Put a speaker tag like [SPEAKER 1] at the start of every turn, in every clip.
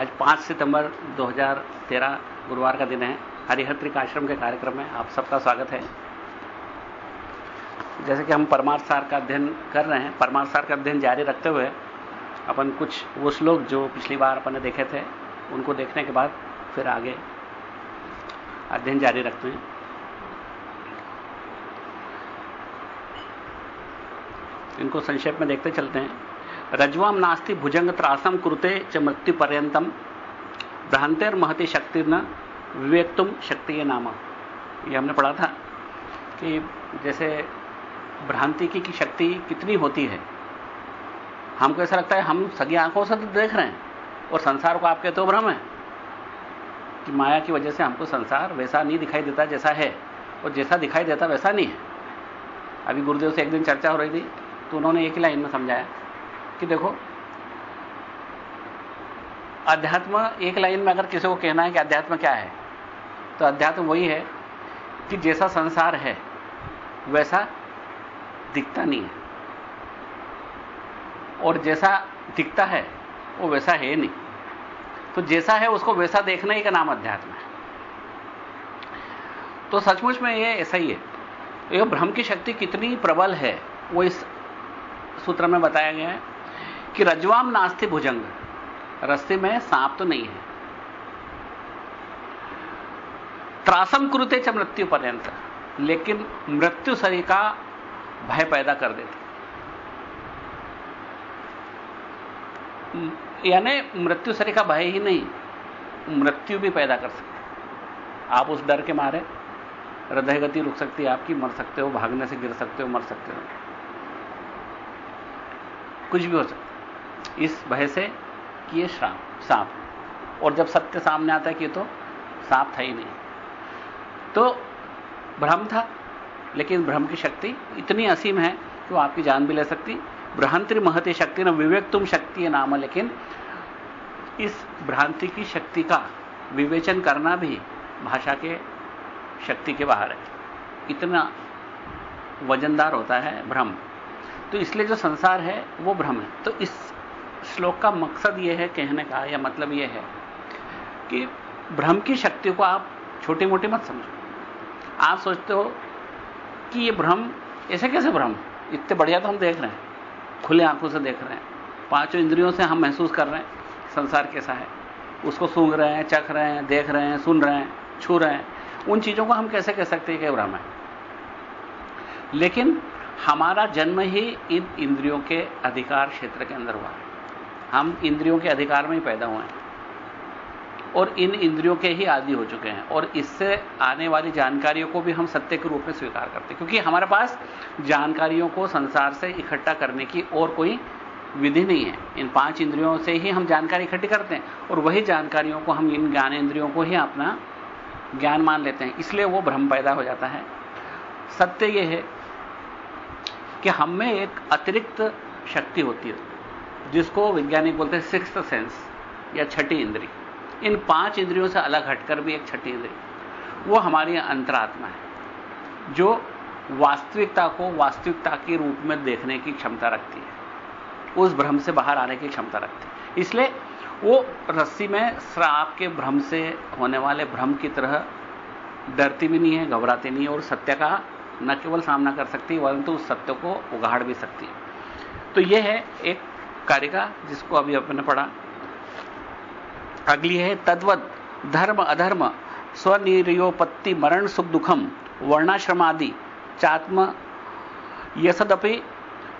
[SPEAKER 1] आज 5 सितंबर 2013 गुरुवार का दिन है। हरिहत्रिक आश्रम के कार्यक्रम में आप सबका स्वागत है। जैसे कि हम परमार्थ सार का अध्ययन कर रहे हैं, परमार्थ सार का अध्ययन जारी रखते हुए अपन कुछ वो श्लोक जो पिछली बार अपन ने देखे थे, उनको देखने के बाद फिर आगे अध्ययन जारी रखते हैं। इनको संक्षेप में देखते चलते हैं। रज्वाम नास्ति त्रासम कुरुते च मृत्यु पर्यंतम भ्रांतेर महति शक्ति न विवेक्तुम शक्ति ये नामा। ये हमने पढ़ा था कि जैसे भ्रांति की, की शक्ति कितनी होती है। हमको ऐसा लगता है हम सगी आँखों से तो देख रहे हैं और संसार को आप कहते हो भ्रम है कि माया की वजह से हमको संसार वैसा नहीं दिखाई देता जैसा है और जैसा दिखाई देता वैसा नहीं है। अभी गुरुदेव से एक दिन चर्चा हो रही थी तो उन्होंने एक ही लाइन में समझाया कि देखो, अध्यात्म, एक लाइन में अगर किसी को कहना है कि अध्यात्म क्या है तो अध्यात्म वही है कि जैसा संसार है, वैसा दिखता नहीं है। और जैसा दिखता है, वो वैसा है नहीं। तो जैसा है, उसको वैसा देखना ही का नाम अध्यात्म है। तो सचमुच में ये ऐसा ही है। ये भ्रम की शक्ति कितनी प्रबल है, वो इस सूत्र में बताया गया है। कि रजवाम नास्ते भुजंग। रस्ते में सांप तो नहीं है। त्रासम कुरुते च मृत्यु पर्यंत। लेकिन मृत्यु शरीर का भय पैदा कर देती यानी मृत्यु शरीर का भय ही नहीं, मृत्यु भी पैदा कर सकते आप उस डर के मारे, हृदय गति रुक सकती है आपकी, मर सकते हो, भागने से गिर सकते हो, मर सकते हो। कुछ भी हो सकता इस भय से कि ये श्राप, सांप। और जब सत्य सामने आता है कि तो सांप था ही नहीं। तो भ्रम था, लेकिन भ्रम की शक्ति इतनी असीम है कि वो आपकी जान भी ले सकती। भ्रांति महती शक्ति न विवेक तुम शक्ति है नाम है लेकिन इस भ्रांति की शक्ति का विवेचन करना भी भाषा के शक्ति के बाहर है। इतना वजनदार होता है भ्रम तो इसलिए जो संसार है, वो भ्रम है। तो इस श्लोक का मकसद यह है, कहने का या मतलब यह है कि भ्रम की शक्ति को आप छोटी मोटी मत समझो। आप सोचते हो कि ये भ्रम, ऐसे कैसे भ्रम? इतने बढ़िया तो हम देख रहे हैं, खुले आँखों से देख रहे हैं, पाँचों इंद्रियों से हम महसूस कर रहे हैं, संसार कैसा है? उसको सूंघ रहे हैं, चख रहे हैं, देख रहे हैं, सुन रहे हैं, छू रहे हैं, उन चीज़ों को हम कैसे कह सकते हैं कि भ्रम है? लेकिन हमारा जन्म ही इन इंद्रियों के अधिकार क्षेत्र के अंदर हुआ है। हम इंद्रियों के अधिकार में ही पैदा हुए हैं। और इन इंद्रियों के ही आदि हो चुके हैं। और इससे आने वाली जानकारियों को भी हम सत्य के रूप में स्वीकार करते हैं। क्योंकि हमारे पास जानकारियों को संसार से इकट्ठा करने की और कोई विधि नहीं है। इन पाँच इंद्रियों से ही हम जानकारी इकट्ठी करते हैं। और वही जानकारियों को हम इन ज्ञान इंद्रियों को ही अपना ज्ञान मान लेते हैं। इसलिए वो भ्रम पैदा हो जाता है। सत्य यह है कि हम एक अतिरिक्त शक्ति होती है। जिसको वैज्ञानिक बोलते हैं सिक्स सेंस या छठी इंद्री। इन पाँच इंद्रियों से अलग हटकर भी एक छठी इंद्री। वो हमारी अंतरात्मा है, जो वास्तविकता को वास्तविकता के रूप में देखने की क्षमता रखती है। उस भ्रम से बाहर आने की क्षमता रखती है। इसलिए वो रस्सी में श्राप के भ्रम से होने वाले भ्रम की तरह डरती भी नहीं है, घबराती नहीं है, और सत्य का न केवल सामना कर सकती है परंतु उस सत्य को उगाड़ भी सकती है। तो यह है एक कारिका जिसको अभी अपने पढ़ा। अगली है, तद्वत, धर्म अधर्म, स्वनिर्योपत्ति, मरण सुख दुखम, वर्णाश्रमादि, चात्म यसदपि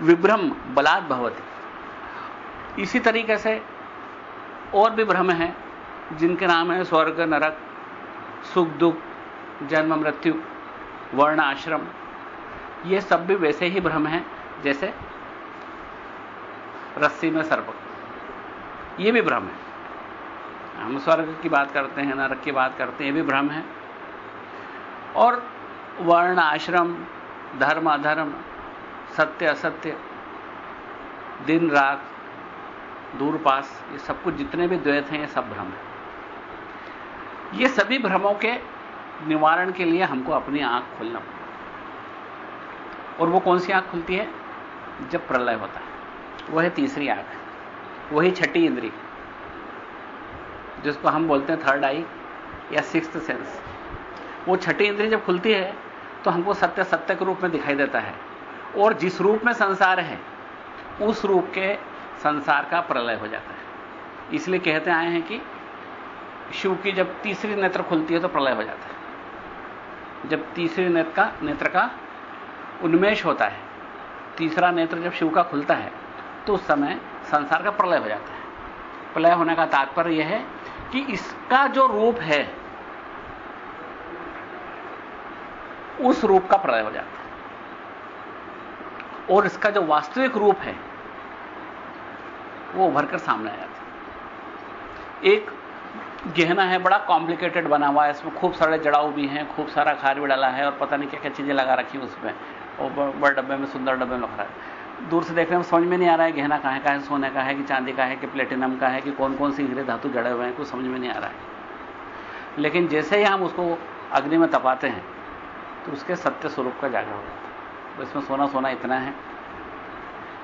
[SPEAKER 1] विभ्रम, बलात् भवती। इसी तरीके से और भी भ्रम है, जिनके नाम है स्वर्ग, नरक, सुख, दुख, जन्म, मृत्यु वर्ण आश्रम ये सब भी वैसे ही भ्रम है, जैसे रस्सी में सर्प। ये भी भ्रम है। हम स्वर्ग की बात करते हैं, नरक की बात करते हैं, ये भी भ्रम है। और वर्ण, आश्रम, धर्म, अधर्म, सत्य, असत्य, दिन, रात, दूर, पास, ये सब कुछ जितने भी द्वैत हैं, ये सब भ्रम है। ये सभी भ्रमों के निवारण के लिए हमको अपनी आँख खोलना पड़ता और वो कौन सी आँख खुलती है? जब प्रलय होता है। वह है तीसरी आँख वही छठी इंद्री, जिसको हम बोलते हैं थर्ड आई या सिक्स सेंस वो छठी इंद्री जब खुलती है तो हमको सत्य सत्य के रूप में दिखाई देता है। और जिस रूप में संसार है, उस रूप के संसार का प्रलय हो जाता है। इसलिए कहते आए हैं कि शिव की जब तीसरी नेत्र खुलती है तो प्रलय हो जाता है। जब तीसरी नेत्र का नेत्र का उन्मेष होता है, तीसरा नेत्र जब शिव का खुलता है तो उस समय संसार का प्रलय हो जाता है। प्रलय होने का तात्पर्य यह है कि इसका जो रूप है, उस रूप का प्रलय हो जाता है। और इसका जो वास्तविक रूप है, वो उभर कर सामने आ जाता है। एक गहना है, बड़ा कॉम्प्लिकेटेड बना हुआ है, इसमें खूब सारे जड़ाऊ भी हैं, खूब सारा खार भी डाला है और पता नहीं क्या क्या चीज़ें लगा रखी उसमें। और बड़े डब्बे में, सुंदर डब्बे में रखा है। दूर से देखने में समझ में नहीं आ रहा है गहना कहाँ का है, सोने का है कि चांदी का है कि प्लेटिनम का है कि कौन कौन सी हीरे धातु जड़े हुए हैं, कुछ समझ में नहीं आ रहा है। लेकिन जैसे ही हम उसको अग्नि में तपाते हैं तो उसके सत्य स्वरूप का जागरण हो जाता है। तो इसमें सोना सोना इतना है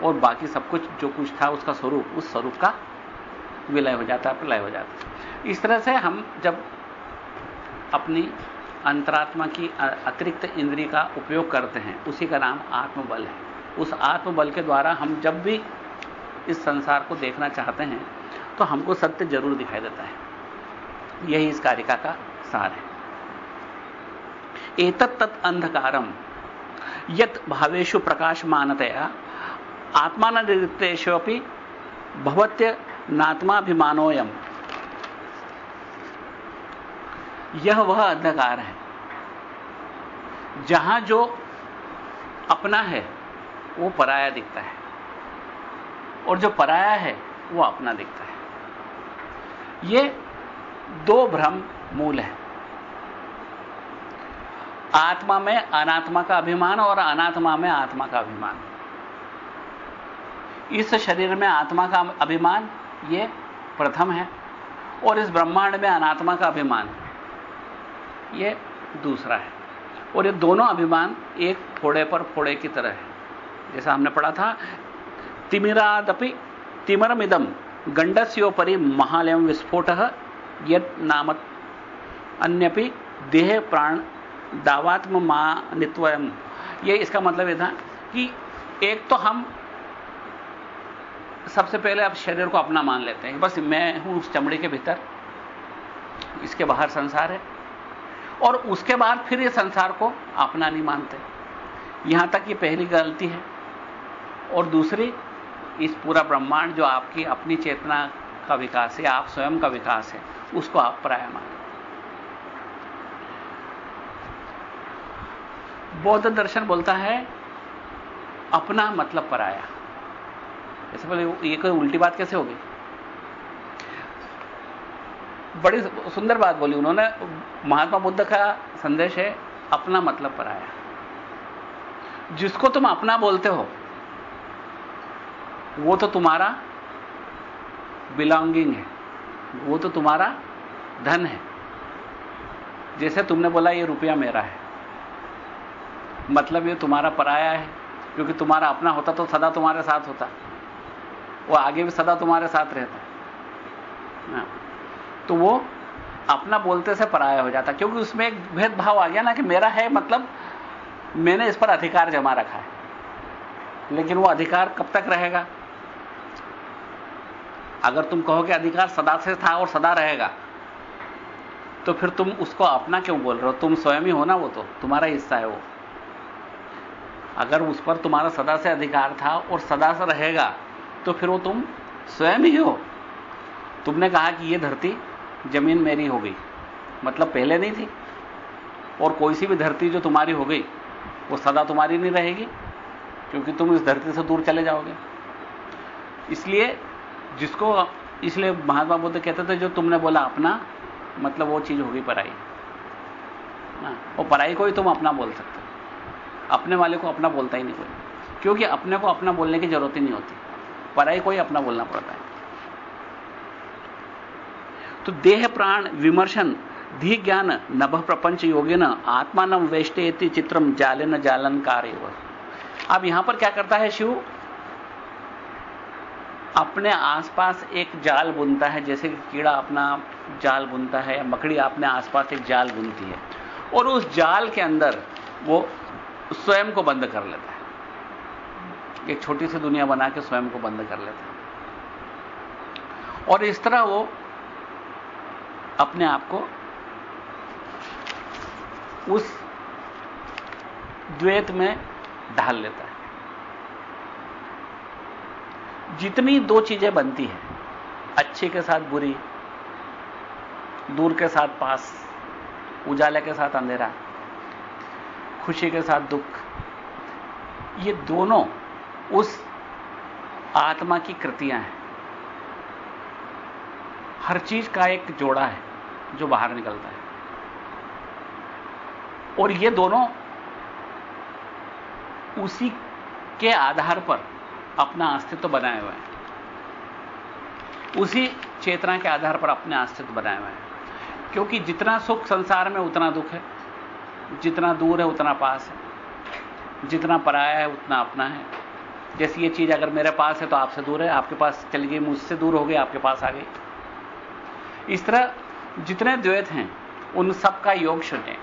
[SPEAKER 1] और बाकी सब कुछ जो कुछ था उसका स्वरूप, उस स्वरूप का विलय हो जाता है, प्रलय हो जाता है। इस तरह से हम जब अपनी अंतरात्मा की अतिरिक्त इंद्रिय का उपयोग करते हैं, उसी का नाम आत्मबल है। उस आत्मबल के द्वारा हम जब भी इस संसार को देखना चाहते हैं तो हमको सत्य ज़रूर दिखाई देता है। यही इस कारिका का सार है। एतत् तत् अंधकारम यत भावेशु प्रकाश मानतया निवृत्तेशु भवत्य नात्माभिमानोयम यह वह अंधकार है, जहाँ जो अपना है वो पराया दिखता है। और जो पराया है, वो अपना दिखता है। ये दो भ्रम मूल है। आत्मा में अनात्मा का अभिमान और अनात्मा में आत्मा का अभिमान। इस शरीर में आत्मा का अभिमान, ये प्रथम है, और इस ब्रह्मांड में अनात्मा का अभिमान, ये दूसरा है। और ये दोनों अभिमान एक फोड़े पर फोड़े की तरह है। जैसा हमने पढ़ा था, तिमिरादपि तिमरमिदम गंडस्योपरि महालयम विस्फोट यद नामत अन्यपि देह प्राण दावात्म मानित्वयम ये इसका मतलब यह था कि एक तो हम सबसे पहले आप शरीर को अपना मान लेते हैं। बस मैं हूँ उस चमड़ी के भीतर, इसके बाहर संसार है, और उसके बाद फिर ये संसार को अपना नहीं मानते। यहाँ तक ये पहली गलती है। और दूसरी, इस पूरा ब्रह्मांड जो आपकी अपनी चेतना का विकास है, आप स्वयं का विकास है, उसको आप प्राय मानते बौद्ध दर्शन बोलता है, अपना मतलब पराया। ऐसे बोले ये कोई उल्टी बात कैसे होगी? बड़ी सुंदर बात बोली उन्होंने, महात्मा बुद्ध का संदेश है, अपना मतलब पराया। जिसको तुम अपना बोलते हो वो तो तुम्हारा बिलोंगिंग है। वो तो तुम्हारा धन है। जैसे तुमने बोला ये रुपया मेरा है। मतलब ये तुम्हारा पराया है, क्योंकि तुम्हारा अपना होता तो सदा तुम्हारे साथ होता। वो आगे भी सदा तुम्हारे साथ रहता। हाँ। तो वो अपना बोलते से पराया हो जाता, क्योंकि उसमें एक भेदभाव आ गया ना कि मेरा है मतलब मैंने इस पर अधिकार जमा रखा है। लेकिन वो अधिकार कब तक रहेगा? अगर तुम कहो कि अधिकार सदा से था और सदा रहेगा तो फिर तुम उसको अपना क्यों बोल रहे हो? तुम स्वयं ही हो ना वो तो तुम्हारा हिस्सा है वो। अगर उस पर तुम्हारा सदा से अधिकार था और सदा से रहेगा तो फिर वो तुम स्वयं ही हो। तुमने कहा कि ये धरती ज़मीन मेरी हो गई। मतलब पहले नहीं थी? और कोई सी भी धरती जो तुम्हारी हो गई, वो सदा तुम्हारी नहीं रहेगी, क्योंकि तुम इस धरती से दूर चले जाओगे। इसलिए जिसको इसलिए महात्मा बुद्ध कहते थे जो तुमने बोला अपना मतलब वो चीज़ होगी पराई। हाँ, वो पराई को ही तुम अपना बोल सकते हो। अपने वाले को अपना बोलता ही नहीं कोई। क्योंकि अपने को अपना बोलने की ज़रूरत ही नहीं होती। पराई को ही अपना बोलना पड़ता है। तो देह प्राण विमर्शन धी ज्ञान नभ प्रपंच योगे न आत्मान वेष्टे चित्रम जालन जालन कार्य अब यहाँ पर क्या करता है शिव? अपने आसपास एक जाल बुनता है, जैसे कि कीड़ा अपना जाल बुनता है या मकड़ी अपने आसपास एक जाल बुनती है, और उस जाल के अंदर वो स्वयं को बंद कर लेता है। एक छोटी सी दुनिया बना के स्वयं को बंद कर लेता है। और इस तरह वो अपने आप को उस द्वैत में ढाल लेता है। जितनी दो चीज़ें बनती हैं, अच्छे के साथ बुरी, दूर के साथ पास, उजाले के साथ अंधेरा, खुशी के साथ दुख, ये दोनों उस आत्मा की कृतियाँ हैं। हर चीज़ का एक जोड़ा है जो बाहर निकलता है। और ये दोनों उसी के आधार पर अपना अस्तित्व बनाए हुए हैं। उसी चेतना के आधार पर अपने अस्तित्व बनाए हुए हैं। क्योंकि जितना सुख संसार में, उतना दुख है। जितना दूर है, उतना पास है। जितना पराया है, उतना अपना है। जैसे ये चीज़ अगर मेरे पास है तो आपसे दूर है। आपके पास चली गई, मुझसे दूर हो गई, आपके पास आ गई। इस तरह जितने द्वैत हैं, उन सबका योग शून्य।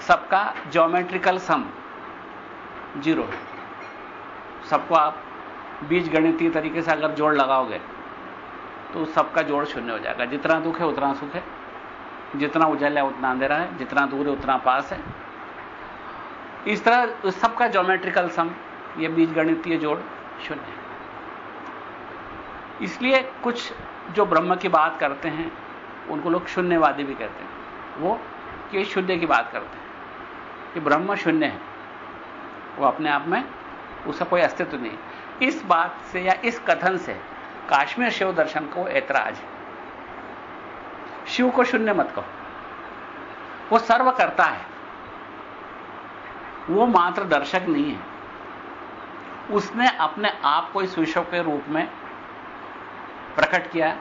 [SPEAKER 1] सबका ज्योमेट्रिकल सम ज़ीरो है। सबको आप बीज गणितीय तरीके से अगर जोड़ लगाओगे तो सबका जोड़ शून्य हो जाएगा। जितना दुख है, उतना सुख है। जितना उजल है, उतना अंधेरा है। जितना दूर है, उतना पास है। इस तरह उस सबका ज्योमेट्रिकल सम ये बीज गणितीय जोड़ शून्य है। इसलिए कुछ जो ब्रह्म की बात करते हैं, उनको लोग शून्यवादी भी कहते हैं। वो कि शून्य की बात करते हैं कि ब्रह्म शून्य है। वो अपने आप में उसका कोई अस्तित्व नहीं। इस बात से या इस कथन से काश्मीर शिव दर्शन को ऐतराज है। शिव को शून्य मत कहो। वो सर्व करता है। वो मात्र दर्शक नहीं है। उसने अपने आप को इस विश्व के रूप में प्रकट किया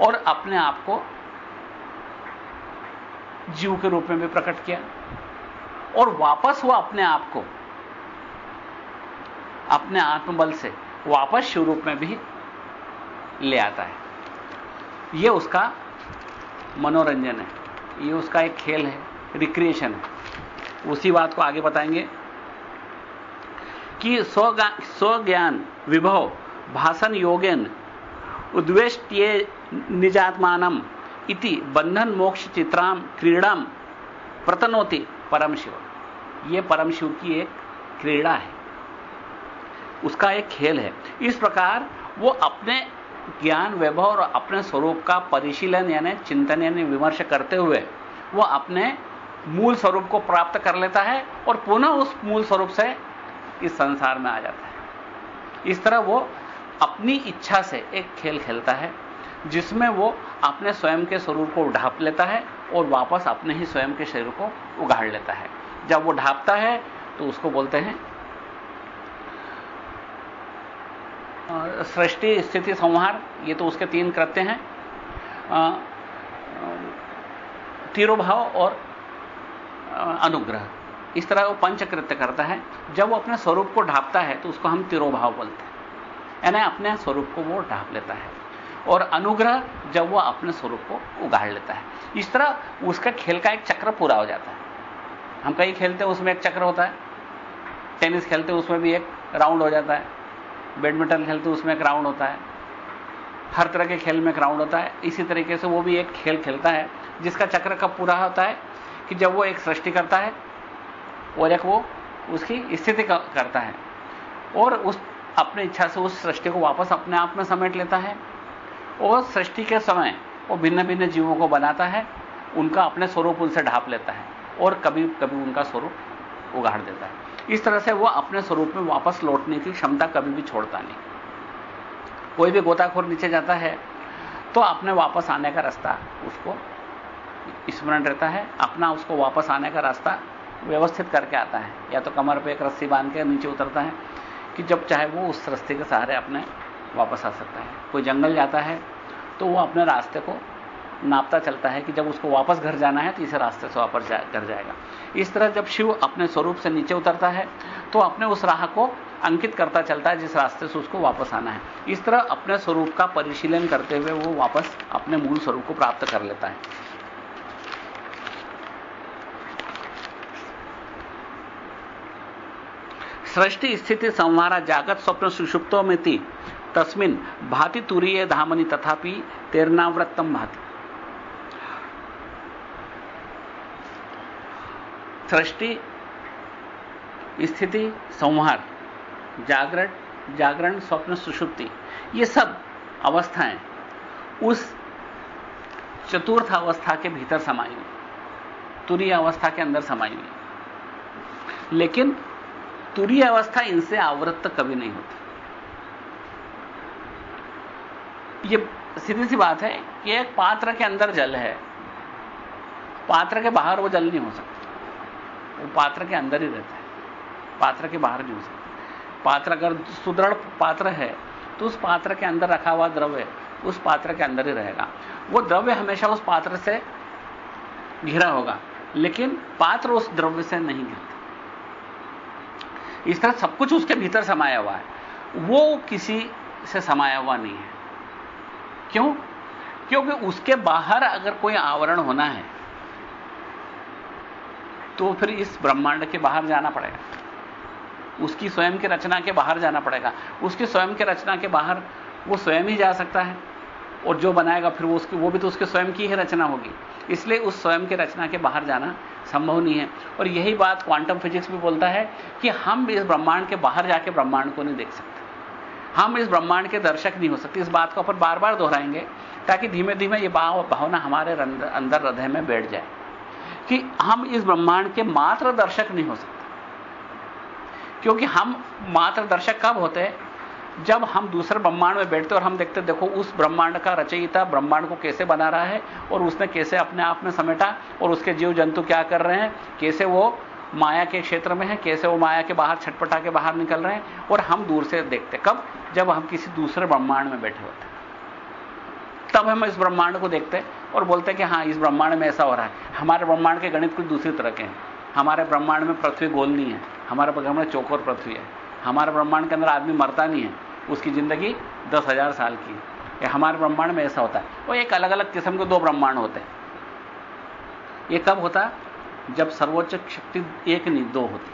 [SPEAKER 1] और अपने आप को जीव के रूप में भी प्रकट किया और वापस वो अपने आप को अपने आत्मबल से वापस शिव रूप में भी ले आता है। यह उसका मनोरंजन है। ये उसका एक खेल है रिक्रिएशन है। उसी बात को आगे बताएँगे कि स्वज्ञान, विभव भाषण योगेन, उद्वेष्टिये निजात्मान इति बंधन मोक्ष, चित्राम, क्रीड़ाम, प्रतनोति परम शिव यह परम शिव की एक क्रीड़ा है। उसका एक खेल है। इस प्रकार वो अपने ज्ञान, वैभव और अपने स्वरूप का परिशीलन यानी चिंतन यानी विमर्श करते हुए वो अपने मूल स्वरूप को प्राप्त कर लेता है और पुनः उस मूल स्वरूप से इस संसार में आ जाता है। इस तरह वो अपनी इच्छा से एक खेल खेलता है, जिसमें वो अपने स्वयं के स्वरूप को ढाप लेता है और वापस अपने ही स्वयं के शरीर को उगाड़ लेता है। जब वो ढापता है तो उसको बोलते हैं सृष्टि, स्थिति, संहार, ये तो उसके तीन कृत्य हैं। तिरुभाव और अनुग्रह। इस तरह वो पंचकृत्य करता है। जब वो अपने स्वरूप को ढापता है तो उसको हम तिरोभाव बोलते हैं। यानी अपने स्वरूप को वो ढाप लेता है। और अनुग्रह जब वो अपने स्वरूप को उगाड़ लेता है। इस तरह उसका खेल का एक चक्र पूरा हो जाता है। हम कहीं खेलते हैं, उसमें एक चक्र होता है। टेनिस खेलते हैं, उसमें भी एक राउंड हो जाता है। बैडमिंटन खेलते उसमें एक राउंड होता है। हर तरह के खेल में एक राउंड होता है। इसी तरीके से वो भी एक खेल खेलता है, जिसका चक्र कब पूरा होता है कि जब वो एक सृष्टि करता है और एक वो उसकी स्थिति करता है। और उस, अपनी इच्छा से उस सृष्टि को वापस अपने आप में समेट लेता है और सृष्टि के समय वो भिन्न भिन्न जीवों को बनाता है, उनका अपने स्वरूप उनसे ढाप लेता है और कभी कभी उनका स्वरूप उगाड़ देता है। इस तरह से वह अपने स्वरूप में वापस लौटने की क्षमता कभी भी छोड़ता नहीं। कोई भी गोताखोर नीचे जाता है तो अपने वापस आने का रास्ता उसको स्मरण रहता है, अपना उसको वापस आने का रास्ता व्यवस्थित करके आता है। या तो कमर पे एक रस्सी बाँध के नीचे उतरता है कि जब चाहे वो उस रस्ते के सहारे अपने वापस आ सकता है। कोई जंगल जाता है तो वो अपने रास्ते को नापता चलता है कि जब उसको वापस घर जाना है तो इस रास्ते से वापस जा, घर जाएगा। इस तरह जब शिव अपने स्वरूप से नीचे उतरता है तो अपने उस राह को अंकित करता चलता है जिस रास्ते से उसको वापस आना है। इस तरह अपने स्वरूप का परिशीलन करते हुए वो वापस अपने मूल स्वरूप को प्राप्त कर लेता है। सृष्टि स्थिति संहारा जागत स्वप्न सुषुप्तो में थी तस्मिन भाति तुरीय धामनी तथापि तेरनावृत्तम भाति। सृष्टि स्थिति, संहार, जागरण जागरण, स्वप्न, सुषुप्ति, ये सब अवस्थाएँ उस चतुर्थ अवस्था के भीतर समाई हुई, तुरीय अवस्था के अंदर समाई हुई। लेकिन तुरीय अवस्था इनसे आवृत्त कभी नहीं होती। ये सीधी सी बात है कि एक पात्र के अंदर जल है, पात्र के बाहर वो जल नहीं हो सकता। वो पात्र के अंदर ही रहता है। पात्र के बाहर नहीं हो सकता। पात्र अगर सुदृढ़ पात्र है तो उस पात्र के अंदर रखा हुआ द्रव्य उस पात्र के अंदर ही रहेगा। वो द्रव्य हमेशा उस पात्र से घिरा होगा, लेकिन पात्र उस द्रव्य से नहीं घिरता। इस तरह सब कुछ उसके भीतर समाया हुआ है। वो किसी से समाया हुआ नहीं है। क्यों? क्योंकि उसके बाहर अगर कोई आवरण होना है तो फिर इस ब्रह्मांड के बाहर जाना पड़ेगा। उसकी स्वयं की रचना के बाहर जाना पड़ेगा। उसकी स्वयं की रचना के बाहर वो स्वयं ही जा सकता है। और जो बनाएगा फिर वो उसकी, वो भी तो उसके स्वयं की ही रचना होगी। इसलिए उस स्वयं की रचना के बाहर जाना संभव नहीं है। और यही बात क्वांटम फिजिक्स भी बोलता है कि हम इस ब्रह्मांड के बाहर जाके ब्रह्मांड को नहीं देख सकते। हम इस ब्रह्मांड के दर्शक नहीं हो सकते। इस बात को अपन बार बार दोहराएँगे ताकि धीमे धीमे ये भावना हमारे अंदर हृदय में बैठ जाए। कि हम इस ब्रह्मांड के मात्र दर्शक नहीं हो सकते। क्योंकि हम मात्र दर्शक कब होते हैं? जब हम दूसरे ब्रह्मांड में बैठते और हम देखते देखो, उस ब्रह्मांड का रचयिता ब्रह्मांड को कैसे बना रहा है और उसने कैसे अपने आप में समेटा और उसके जीव जंतु क्या कर रहे हैं? कैसे वो माया के क्षेत्र में है? कैसे वो माया के बाहर, छटपटा के बाहर निकल रहे हैं? और हम दूर से देखते कब? जब हम किसी दूसरे ब्रह्मांड में बैठे होते तब हम इस ब्रह्मांड को देखते हैं और बोलते हैं कि हाँ इस ब्रह्मांड में ऐसा हो रहा है। हमारे ब्रह्मांड के गणित कुछ दूसरी तरह के हैं। हमारे ब्रह्मांड में पृथ्वी गोल नहीं है। हमारे ब्रह्मांड में चौकोर पृथ्वी है। हमारे ब्रह्मांड के अंदर आदमी मरता नहीं है। उसकी ज़िंदगी दस हज़ार साल की है। हमारे ब्रह्मांड में ऐसा होता है। वो एक अलग अलग किस्म के दो ब्रह्मांड होते हैं। ये कब होता? जब सर्वोच्च शक्ति एक नहीं, दो होती।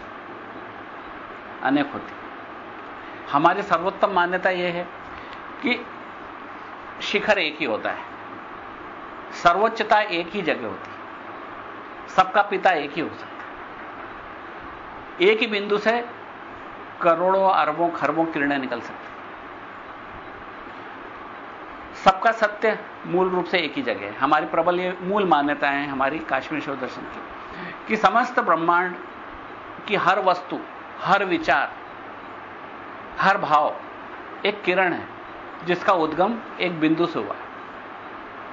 [SPEAKER 1] अनेक होती। हमारी सर्वोत्तम मान्यता यह है कि शिखर एक ही होता है। सर्वोच्चता एक ही जगह होती है। सबका पिता एक ही हो सकता है। एक ही बिंदु से करोड़ों, अरबों, खरबों किरणें निकल सकती सबका सत्य मूल रूप से एक ही जगह है। हमारी प्रबल ये मूल मान्यताएँ हैं, हमारी काश्मीर शिव दर्शन की, कि समस्त ब्रह्मांड की हर वस्तु, हर विचार, हर भाव एक किरण है। जिसका उद्गम एक बिंदु से हुआ है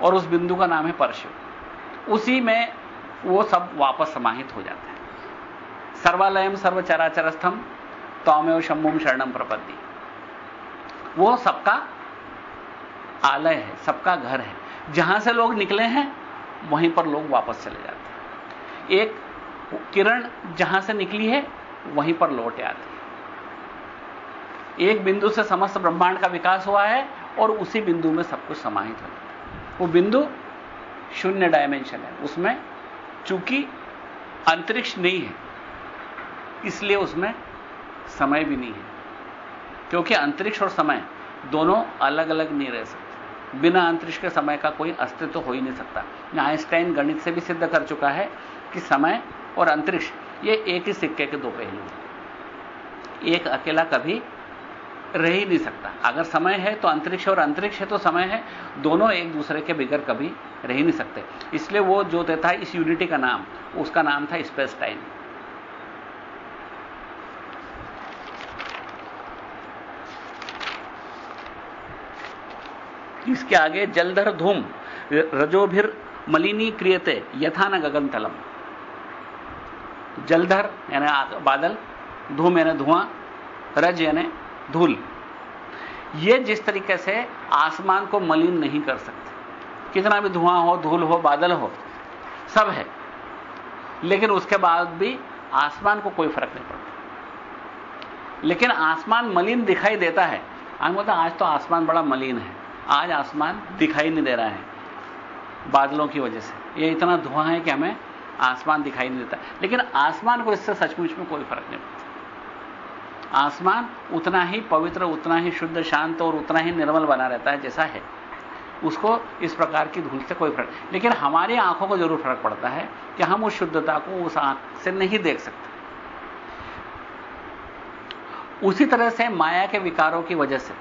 [SPEAKER 1] और उस बिंदु का नाम है परशु। उसी में वो सब वापस समाहित हो जाता है। सर्वालयम सर्वचराचरस्थम तौमेव शंभुम शरणम प्रपत्ति वो सबका आलय है, सबका घर है। जहाँ से लोग निकले हैं, वहीं पर लोग वापस चले जाते हैं। एक किरण जहाँ से निकली है, वहीं पर लौट आती एक बिंदु से समस्त ब्रह्मांड का विकास हुआ है और उसी बिंदु में सब कुछ समाहित हो। जाता है वो बिंदु शून्य डायमेंशन है। उसमें चूँकि अंतरिक्ष नहीं है, इसलिए उसमें समय भी नहीं है। क्योंकि अंतरिक्ष और समय दोनों अलग अलग नहीं रह सकते। बिना अंतरिक्ष के समय का कोई अस्तित्व तो हो ही नहीं सकता। आइंस्टाइन गणित से भी सिद्ध कर चुका है कि समय और अंतरिक्ष ये एक ही सिक्के के दो पहलू हैं। एक अकेला कभी रह ही नहीं सकता। अगर समय है तो अंतरिक्ष और अंतरिक्ष है तो समय है। दोनों एक दूसरे के बिगड़ कभी रह ही नहीं सकते। इसलिए वो जो देता है इस यूनिटी का नाम। उसका नाम था स्पेस टाइम इसके आगे जलधर धूम रजोभिर मलिनी क्रियते यथा गगन तलम जलधर यानी बादल, धूम यानी धुआँ, रज यानी धूल। ये जिस तरीके से आसमान को मलिन नहीं कर सकते। कितना भी धुआँ हो, धूल हो, बादल हो, सब है। लेकिन उसके बाद भी आसमान को कोई फ़र्क नहीं पड़ता। लेकिन आसमान मलिन दिखाई देता है। आज बोलता आज तो आसमान बड़ा मलिन है। आज आसमान दिखाई नहीं दे रहा है, बादलों की वजह से। ये इतना धुआँ है कि हमें आसमान दिखाई नहीं देता। लेकिन आसमान को इससे सचमुच में कोई फ़र्क नहीं पड़ता। आसमान उतना ही पवित्र, उतना ही शुद्ध, शांत और उतना ही निर्मल बना रहता है जैसा है। उसको इस प्रकार की धूल से कोई फ़र्क लेकिन हमारी आँखों को ज़रूर फ़र्क पड़ता है कि हम उस शुद्धता को उस आँख से नहीं देख सकते। उसी तरह से माया के विकारों की वजह से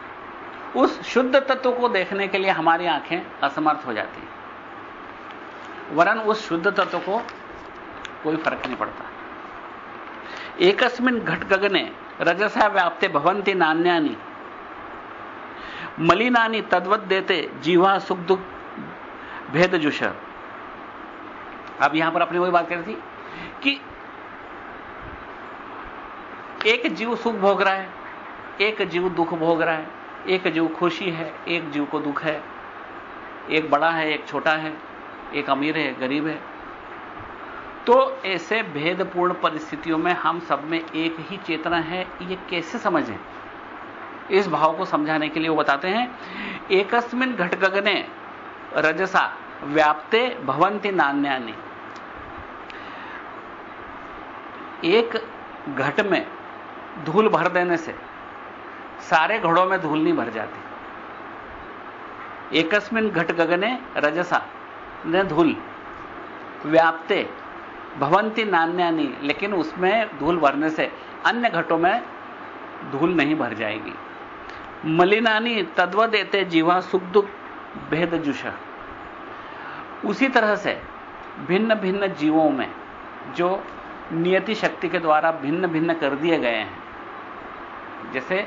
[SPEAKER 1] उस शुद्ध तत्व को देखने के लिए हमारी आँखें असमर्थ हो जाती हैं। वरन उस शुद्ध तत्व को कोई फ़र्क नहीं पड़ता। एकस्मिन घट गगने रजसा व्याप्ते नान्यानी। मलिनानी तद्वत देते जीवा सुख दुख भेद जुष। अब यहाँ पर अपनी वही बात कर थी कि एक जीव सुख भोग रहा है, एक जीव दुख भोग रहा है, एक जीव खुशी है, एक जीव को दुख है। एक बड़ा है, एक छोटा है, एक अमीर है गरीब है। तो ऐसे भेदपूर्ण परिस्थितियों में हम सब में एक ही चेतना है, ये कैसे समझें? इस भाव को समझाने के लिए वो बताते हैं, एकस्मिन घटगगने रजसा व्याप्ते भवंती नान्यानी। एक घट में धूल भर देने से सारे घड़ों में धूल नहीं भर जाती। एकस्मिन घट गगने रजसा ने धूल व्याप्ते भवंती नान्यानी लेकिन उसमें धूल भरने से अन्य घटों में धूल नहीं भर जाएगी। मलिनानी तद्व देते जीवा सुख दुख भेद जुष। उसी तरह से भिन्न भिन्न जीवों में जो नियति शक्ति के द्वारा भिन्न भिन्न कर दिए गए हैं, जैसे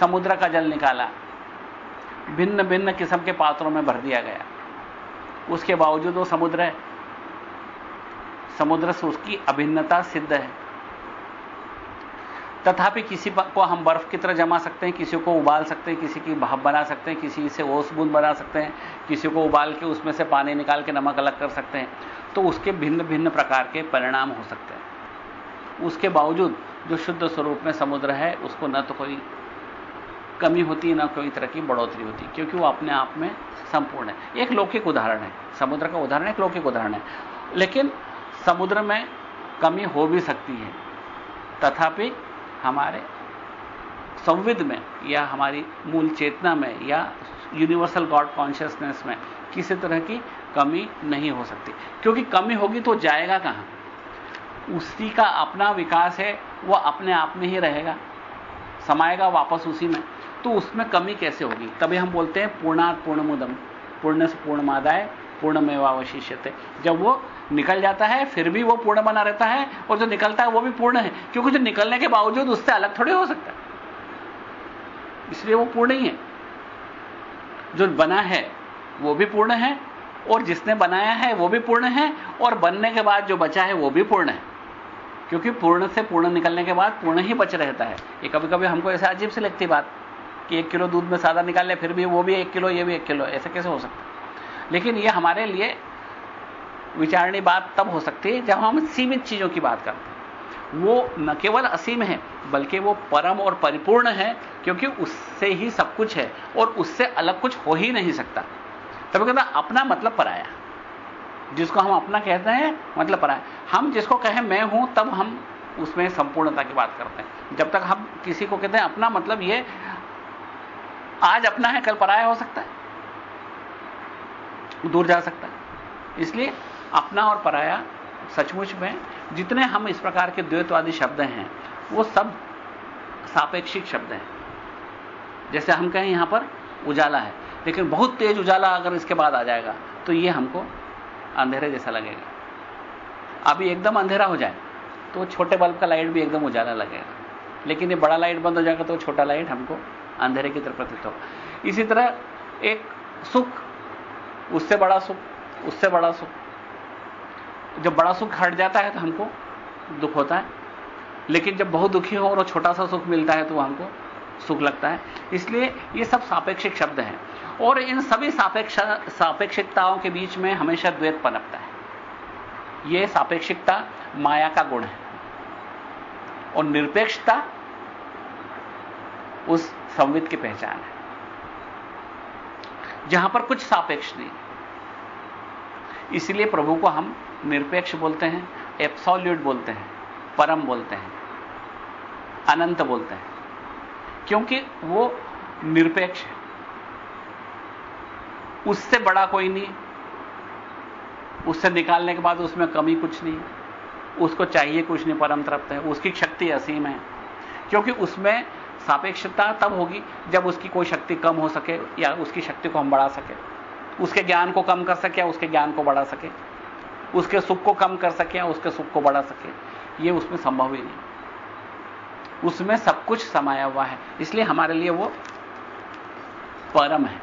[SPEAKER 1] समुद्र का जल निकाला, भिन्न भिन्न किस्म के पात्रों में भर दिया गया। उसके बावजूद वो समुद्र है। समुद्र से उसकी अभिन्नता सिद्ध है। तथापि किसी को हम बर्फ़ की तरह जमा सकते हैं, किसी को उबाल सकते हैं, किसी की भाप बना सकते हैं, किसी से ओस बूंद बना सकते हैं, किसी को उबाल के उसमें से पानी निकाल के नमक अलग कर सकते हैं तो उसके भिन्न भिन्न प्रकार के परिणाम हो सकते हैं। उसके बावजूद जो शुद्ध स्वरूप में समुद्र है, उसको न तो कोई कमी होती है ना कोई तरह की बढ़ोतरी होती, क्योंकि वो अपने आप में संपूर्ण है। एक लौकिक उदाहरण है। समुद्र का उदाहरण एक लौकिक उदाहरण है। लेकिन समुद्र में कमी हो भी सकती है। तथापि हमारे संविद में या हमारी मूल चेतना में या यूनिवर्सल गॉड कॉन्शियसनेस में किसी तरह की कमी नहीं हो सकती। क्योंकि कमी होगी तो जाएगा कहाँ? उसी का अपना विकास है, वो अपने आप में ही रहेगा। समाएगा वापस उसी में। तो उसमें कमी कैसे होगी? तभी हम बोलते हैं पूर्णात पूर्णमुदम पूर्ण से पूर्ण पूर्णमादाय पूर्णमेवावशिष्यते। जब वो निकल जाता है, फिर भी वो पूर्ण बना रहता है, और जो निकलता है वो भी पूर्ण है, क्योंकि जो निकलने के बावजूद उससे अलग थोड़े हो सकता है। इसलिए वो पूर्ण ही है। जो बना है, वो भी पूर्ण है, और जिसने बनाया है, वो भी पूर्ण है, और बनने के बाद जो बचा है, वो भी पूर्ण है। क्योंकि पूर्ण से पूर्ण निकलने के बाद पूर्ण ही बच रहता है। ये कभी कभी हमको ऐसा अजीब से लगती बात, कि एक किलो दूध में सादा निकाल ले, फिर भी वो भी एक किलो, ये भी एक किलो, ऐसे कैसे हो सकता लेकिन ये हमारे लिए विचारणी बात तब हो सकती है जब हम सीमित चीज़ों की बात करते हैं। वो न केवल असीम है, बल्कि वो परम और परिपूर्ण है, क्योंकि उससे ही सब कुछ है और उससे अलग कुछ हो ही नहीं सकता। तब कहता अपना मतलब पराया। जिसको हम अपना कहते हैं मतलब पराया। हम जिसको कहें, मैं हूँ, तब हम उसमें संपूर्णता की बात करते हैं। जब तक हम किसी को कहते हैं, अपना मतलब ये, आज अपना है, कल पराया हो सकता है। दूर जा सकता है। इसलिए अपना और पराया सचमुच में जितने हम इस प्रकार के द्वैतवादी शब्द हैं, वो सब सापेक्षिक शब्द हैं। जैसे हम कहें यहाँ पर उजाला है, लेकिन बहुत तेज उजाला अगर इसके बाद आ जाएगा तो ये हमको अंधेरे जैसा लगेगा। अभी एकदम अंधेरा हो जाए तो छोटे बल्ब का लाइट भी एकदम उजाला लगेगा। लेकिन ये बड़ा लाइट बंद हो जाएगा तो छोटा लाइट हमको अंधेरे की तरफ़ प्रतीत होगा। इसी तरह एक सुख, उससे बड़ा सुख, उससे बड़ा सुख जब बड़ा सुख हट जाता है तो हमको दुख होता है। लेकिन जब बहुत दुखी हो और छोटा सा सुख मिलता है तो हमको सुख लगता है। इसलिए ये सब सापेक्षिक शब्द हैं। और इन सभी सापेक्ष सापेक्षिकताओं के बीच में हमेशा द्वैत पनपता है। यह सापेक्षिकता माया का गुण है। और निरपेक्षता उस संविद की पहचान है। जहाँ पर कुछ सापेक्ष नहीं। इसलिए प्रभु को हम निरपेक्ष बोलते हैं एप्सोल्यूट बोलते हैं, परम बोलते हैं, अनंत बोलते हैं, क्योंकि वो निरपेक्ष है। उससे बड़ा कोई नहीं, उससे निकालने के बाद उसमें कमी कुछ नहीं, उसको चाहिए कुछ नहीं, परम तृप्त है, उसकी शक्ति असीम है, क्योंकि उसमें सापेक्षता तब होगी जब उसकी कोई शक्ति कम हो सके या उसकी शक्ति को हम बढ़ा सके। उसके ज्ञान को कम कर सके, उसके ज्ञान को बढ़ा सके। उसके सुख को कम कर सके, उसके सुख को बढ़ा सके। ये उसमें संभव ही नहीं। उसमें सब कुछ समाया हुआ है। इसलिए हमारे लिए वो परम है।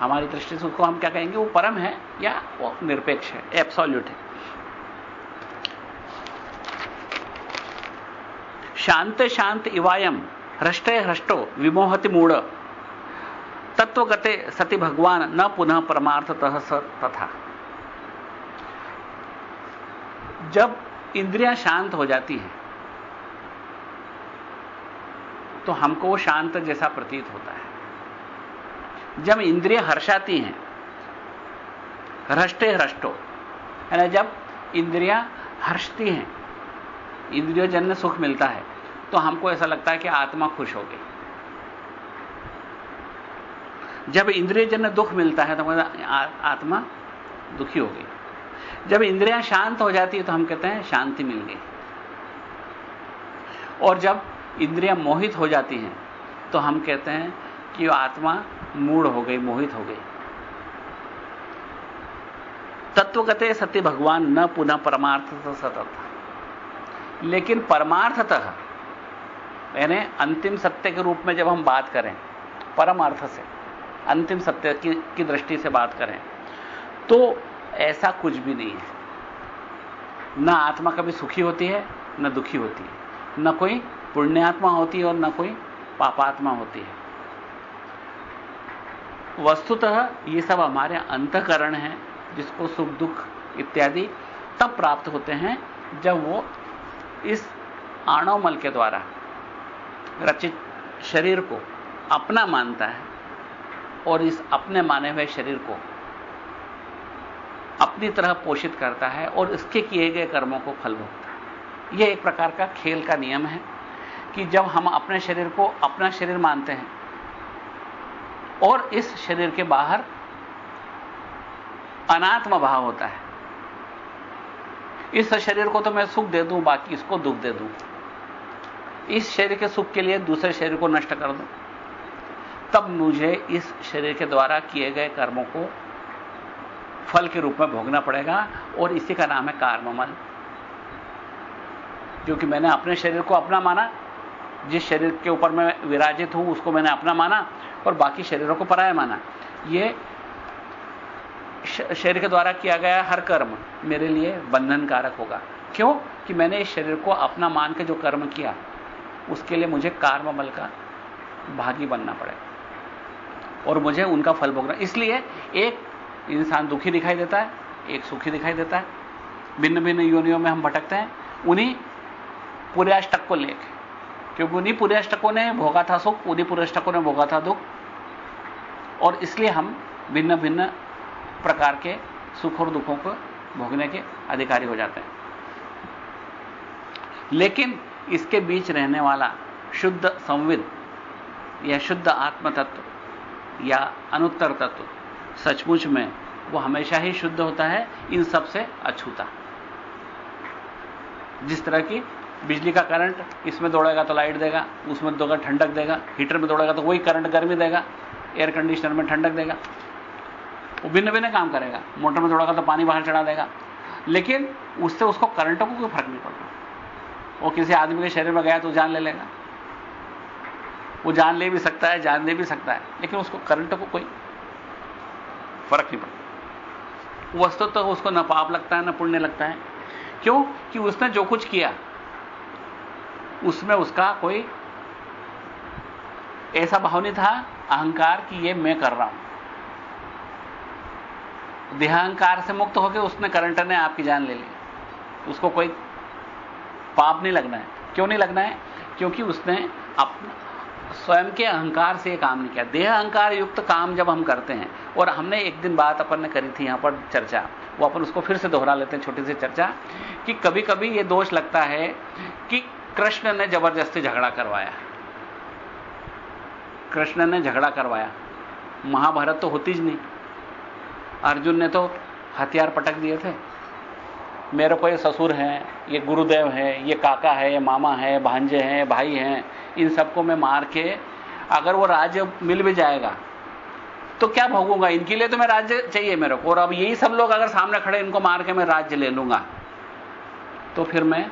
[SPEAKER 1] हमारी दृष्टि से उसको हम क्या कहेंगे? वो परम है या वो निरपेक्ष है? एब्सोल्यूट है। शांत शांत इवायम हृष्टे हृष्टो विमोहति मूढ़। तत्वगते सति भगवान न पुनः परमार्थतः स तथा। जब इंद्रियाँ शांत हो जाती हैं तो हमको वो शांत जैसा प्रतीत होता है। जब इंद्रियाँ हर्षाती हैं, हृष्टे हृष्टो है ना जब इंद्रियाँ हर्षती हैं इंद्रियोजन्य सुख मिलता है तो हमको ऐसा लगता है कि आत्मा खुश हो गई। जब इंद्रियजन्य दुख मिलता है तो आत्मा दुखी हो गई। जब इंद्रियाँ शांत हो जाती है तो हम कहते हैं, शांति मिल गई। और जब इंद्रियाँ मोहित हो जाती हैं तो हम कहते हैं कि आत्मा मूड हो गई, मोहित हो गई। तत्वगते सत्य भगवान न पुनः परमार्थ सतत। लेकिन परमार्थतः, यानी अंतिम सत्य के रूप में जब हम बात करें, परमार्थ से अंतिम सत्य की, की दृष्टि से बात करें तो ऐसा कुछ भी नहीं है। न आत्मा कभी सुखी होती है न दुखी होती है। न कोई पुण्यात्मा होती है और न कोई पापात्मा होती है। वस्तुतः ये सब हमारे अंतकरण हैं जिसको सुख दुख इत्यादि तब प्राप्त होते हैं जब वो इस आणवमल के द्वारा रचित शरीर को अपना मानता है। और इस अपने माने हुए शरीर को अपनी तरह पोषित करता है और इसके किए गए कर्मों को फल भोगता है। यह एक प्रकार का खेल का नियम है कि जब हम अपने शरीर को अपना शरीर मानते हैं और इस शरीर के बाहर अनात्म भाव होता है, इस शरीर को तो मैं सुख दे दूँ, बाकी इसको दुख दे दूँ। इस शरीर के सुख के लिए दूसरे शरीर को नष्ट कर दूँ। तब मुझे इस शरीर के द्वारा किए गए कर्मों को फल के रूप में भोगना पड़ेगा, और इसी का नाम है कार्ममल। क्योंकि मैंने अपने शरीर को अपना माना, जिस शरीर के ऊपर मैं विराजित हूँ, उसको मैंने अपना माना, और बाकी शरीरों को पराया माना। यह शरीर के द्वारा किया गया हर कर्म मेरे लिए बंधनकारक होगा। क्यों? कि मैंने इस शरीर को अपना मान के जो कर्म किया, उसके लिए मुझे कार्ममल का भागी बनना पड़ेगा। और मुझे उनका फल भोगना इसलिए एक इंसान दुखी दिखाई देता है, एक सुखी दिखाई देता है। भिन्न भिन्न योनियों में हम भटकते हैं। उन्हीं पुर्याष्टक को लेकर क्योंकि उन्हीं पुर्याष्टकों ने भोगा था सुख, उन्हीं पुर्याष्टकों ने भोगा था दुख। और इसलिए हम भिन्न भिन्न प्रकार के सुख और दुखों को भोगने के अधिकारी हो जाते हैं। लेकिन इसके बीच रहने वाला शुद्ध संविद या शुद्ध आत्म तत्व या अनुत्तर तत्व। सचमुच में वो हमेशा ही शुद्ध होता है, इन सबसे अछूता। जिस तरह की बिजली का करंट इसमें दौड़ेगा तो लाइट देगा, उसमें दौड़ा ठंडक देगा, हीटर में दौड़ेगा तो वही करंट गर्मी देगा एयर कंडीशनर में ठंडक देगा। वो भिन्न भिन्न काम करेगा, मोटर में दौड़ेगा तो पानी बाहर चढ़ा देगा। लेकिन उससे उसको करंटों को कोई फ़र्क नहीं पड़ता। वो किसी आदमी के शरीर में गया तो जान ले लेगा। वो जान ले भी सकता है, जान दे भी सकता है, लेकिन उसको करंट को कोई फ़र्क नहीं पड़ता। वस्तु तो उसको न पाप लगता है, न पुण्य लगता है। क्यों? कि उसने जो कुछ किया, उसमें उसका कोई ऐसा भाव नहीं था, अहंकार कि ये मैं कर रहा हूँ। देहांकार से मुक्त होकर उसने करंट ने आपकी जान ले ली। उसको कोई पाप नहीं लगना है। क्यों नहीं लगना है? क्योंकि उसने अपना स्वयं के अहंकार से काम नहीं किया। देह अहंकार युक्त काम जब हम करते हैं, और हमने एक दिन बात अपन ने करी थी यहाँ पर चर्चा, वो अपन उसको फिर से दोहरा लेते हैं छोटी सी चर्चा, कि कभी कभी ये दोष लगता है कि कृष्ण ने ज़बरदस्ती झगड़ा करवाया। कृष्ण ने झगड़ा करवाया। महाभारत तो होती ज नहीं। अर्जुन ने तो हथियार पटक दिए थे। मेरे को ये ससुर हैं, ये गुरुदेव है, ये काका है, ये मामा है, भांजे हैं, भाई हैं, इन सबको मैं मार के अगर वो राज्य मिल भी जाएगा तो क्या भोगूँगा? इनके लिए तो मैं राज्य चाहिए मेरे को। और अब यही सब लोग अगर सामने खड़े, इनको मार के मैं राज्य ले लूँगा तो फिर मैं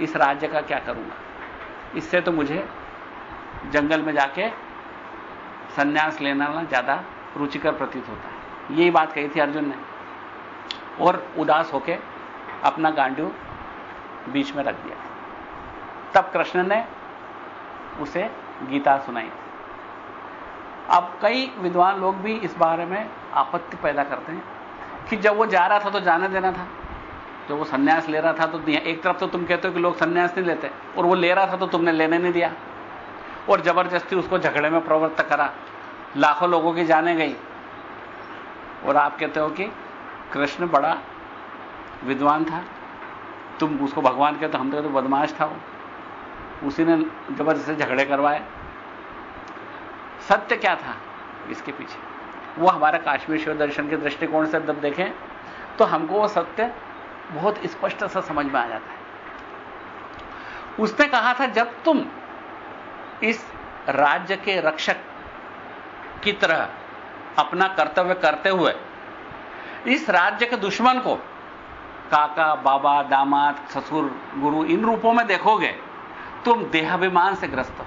[SPEAKER 1] इस राज्य का क्या करूँगा? इससे तो मुझे जंगल में जाके संन्यास लेना ना ज़्यादा रुचिकर प्रतीत होता है। यही बात कही थी अर्जुन ने। और उदास होके अपना गांडू बीच में रख दिया। तब कृष्ण ने उसे गीता सुनाई। अब कई विद्वान लोग भी इस बारे में आपत्ति पैदा करते हैं कि जब वो जा रहा था तो जाने देना था। जब वो सन्यास ले रहा था तो एक तरफ़ तो तुम कहते हो कि लोग सन्यास नहीं लेते और वो ले रहा था तो तुमने लेने नहीं दिया। और ज़बरदस्ती उसको झगड़े में प्रवृत्त करा। लाखों लोगों की जाने गई। और आप कहते हो कि कृष्ण बड़ा विद्वान था। तुम उसको भगवान कहते हम तो कहते बदमाश था वो। उसी ने ज़बरदस्ती झगड़े करवाए। सत्य क्या था इसके पीछे? वो हमारा काश्मीर शिव दर्शन के दृष्टिकोण से जब देखें तो हमको वो सत्य बहुत स्पष्ट सा समझ में आ जाता है। उसने कहा था, जब तुम इस राज्य के रक्षक की तरह अपना कर्तव्य करते हुए इस राज्य के दुश्मन को काका, बाबा, दामाद, ससुर, गुरु, इन रूपों में देखोगे, तुम देहाभिमान से ग्रस्त हो।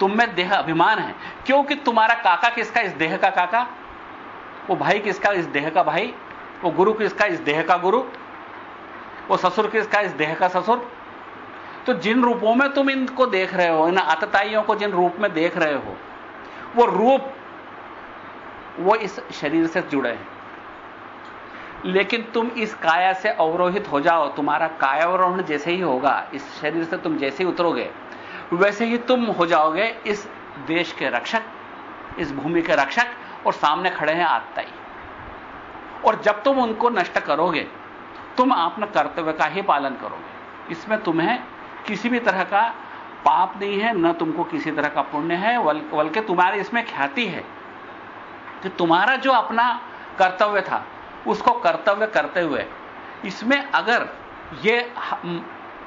[SPEAKER 1] तुम में देह अभिमान है, क्योंकि तुम्हारा काका किसका, इस देह का काका? वो भाई किसका, इस देह का भाई? वो गुरु किसका, इस देह का गुरु? वो ससुर किसका, इस देह का ससुर? तो जिन रूपों में तुम इनको देख रहे हो, इन आतताइयों को जिन रूप में देख रहे हो, वो रूप, वो इस शरीर से जुड़े हैं। लेकिन तुम इस काया से अवरोहित हो जाओ। तुम्हारा कायावरोहण जैसे ही होगा, इस शरीर से तुम जैसे ही उतरोगे, वैसे ही तुम हो जाओगे इस देश के रक्षक, इस भूमि के रक्षक और सामने खड़े हैं आत्ताई। और जब तुम उनको नष्ट करोगे, तुम अपना कर्तव्य का ही पालन करोगे। इसमें तुम्हें किसी भी तरह का पाप नहीं है, न तुमको किसी तरह का पुण्य है बल्कि तुम्हारी इसमें ख्याति है कि तुम्हारा जो अपना कर्तव्य था उसको कर्तव्य करते हुए। इसमें अगर ये